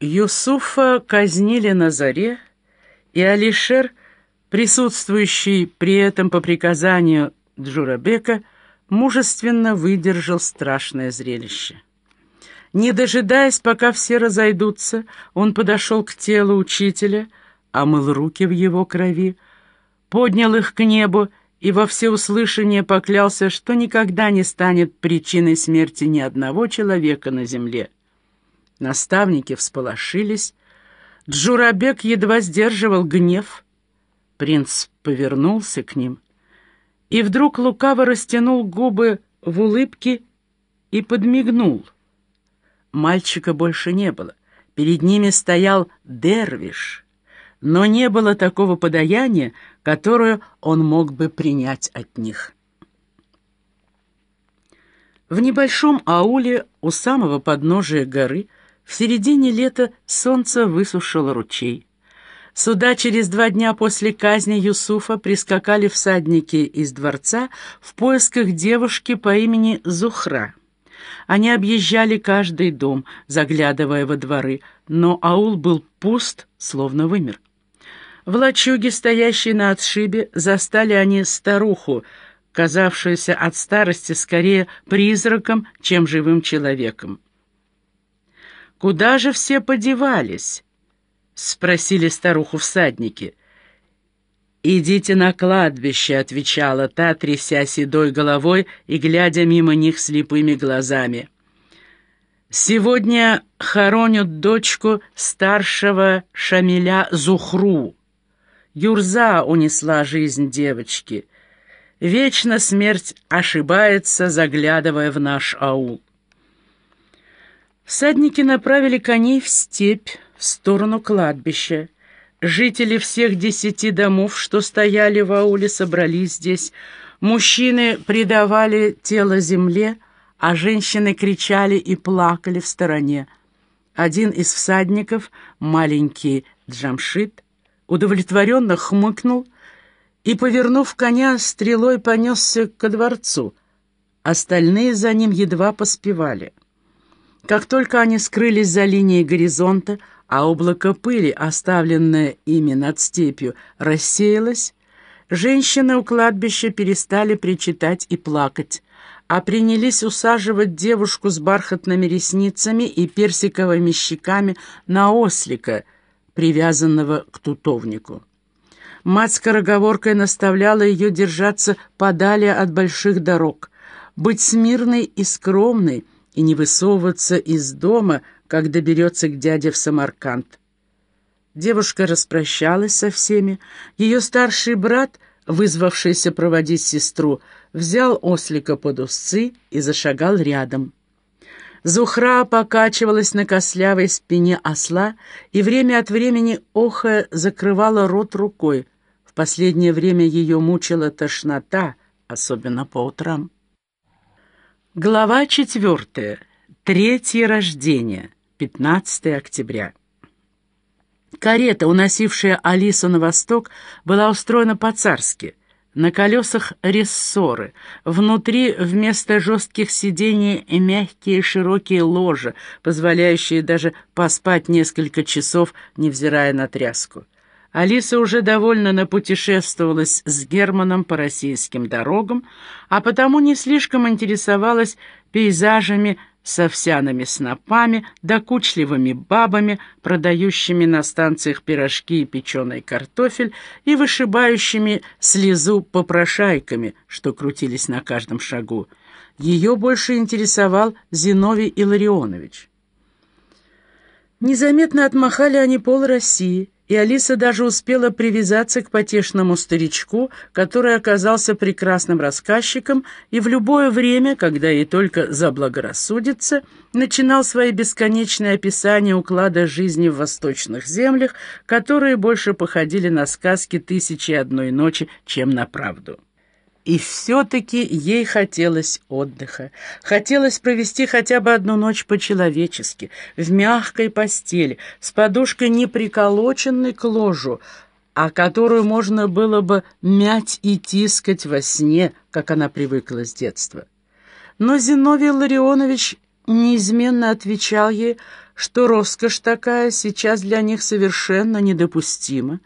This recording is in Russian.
Юсуфа казнили на заре, и Алишер, присутствующий при этом по приказанию Джурабека, мужественно выдержал страшное зрелище. Не дожидаясь, пока все разойдутся, он подошел к телу учителя, омыл руки в его крови, поднял их к небу и во всеуслышание поклялся, что никогда не станет причиной смерти ни одного человека на земле. Наставники всполошились. Джурабек едва сдерживал гнев. Принц повернулся к ним и вдруг лукаво растянул губы в улыбке и подмигнул. Мальчика больше не было. Перед ними стоял дервиш, но не было такого подаяния, которое он мог бы принять от них. В небольшом ауле у самого подножия горы в середине лета солнце высушило ручей. Сюда через два дня после казни Юсуфа прискакали всадники из дворца в поисках девушки по имени Зухра. Они объезжали каждый дом, заглядывая во дворы, но аул был пуст, словно вымер. В лачуге, стоящей на отшибе, застали они старуху, казавшуюся от старости скорее призраком, чем живым человеком. «Куда же все подевались?» — спросили старуху всадники. «Идите на кладбище», — отвечала та, тряся седой головой и глядя мимо них слепыми глазами. «Сегодня хоронят дочку старшего Шамиля Зухру. Юрза унесла жизнь девочки. Вечно смерть ошибается, заглядывая в наш аул». Всадники направили коней в степь, в сторону кладбища. Жители всех десяти домов, что стояли в ауле, собрались здесь. Мужчины предавали тело земле, а женщины кричали и плакали в стороне. Один из всадников, маленький Джамшит, удовлетворенно хмыкнул и, повернув коня, стрелой понесся ко дворцу. Остальные за ним едва поспевали. Как только они скрылись за линией горизонта, а облако пыли, оставленное ими над степью, рассеялось, женщины у кладбища перестали причитать и плакать, а принялись усаживать девушку с бархатными ресницами и персиковыми щеками на ослика, привязанного к тутовнику. Мать скороговоркой наставляла ее держаться подали от больших дорог, быть смирной и скромной, и не высовываться из дома, как доберется к дяде в Самарканд. Девушка распрощалась со всеми. Ее старший брат, вызвавшийся проводить сестру, взял ослика под узцы и зашагал рядом. Зухра покачивалась на кослявой спине осла и время от времени охая закрывала рот рукой. В последнее время ее мучила тошнота, особенно по утрам. Глава четвертая. Третье рождение. 15 октября. Карета, уносившая Алису на восток, была устроена по-царски. На колесах рессоры. Внутри вместо жестких сидений мягкие широкие ложа, позволяющие даже поспать несколько часов, невзирая на тряску. Алиса уже довольно напутешествовалась с Германом по российским дорогам, а потому не слишком интересовалась пейзажами с овсяными снопами, докучливыми бабами, продающими на станциях пирожки и печеный картофель и вышибающими слезу попрошайками, что крутились на каждом шагу. Ее больше интересовал Зиновий Илларионович. Незаметно отмахали они пол России — и Алиса даже успела привязаться к потешному старичку, который оказался прекрасным рассказчиком и в любое время, когда ей только заблагорассудится, начинал свои бесконечные описания уклада жизни в восточных землях, которые больше походили на сказки «Тысячи одной ночи», чем на правду. И все-таки ей хотелось отдыха. Хотелось провести хотя бы одну ночь по-человечески, в мягкой постели, с подушкой не приколоченной к ложу, а которую можно было бы мять и тискать во сне, как она привыкла с детства. Но Зиновий Ларионович неизменно отвечал ей, что роскошь такая сейчас для них совершенно недопустима,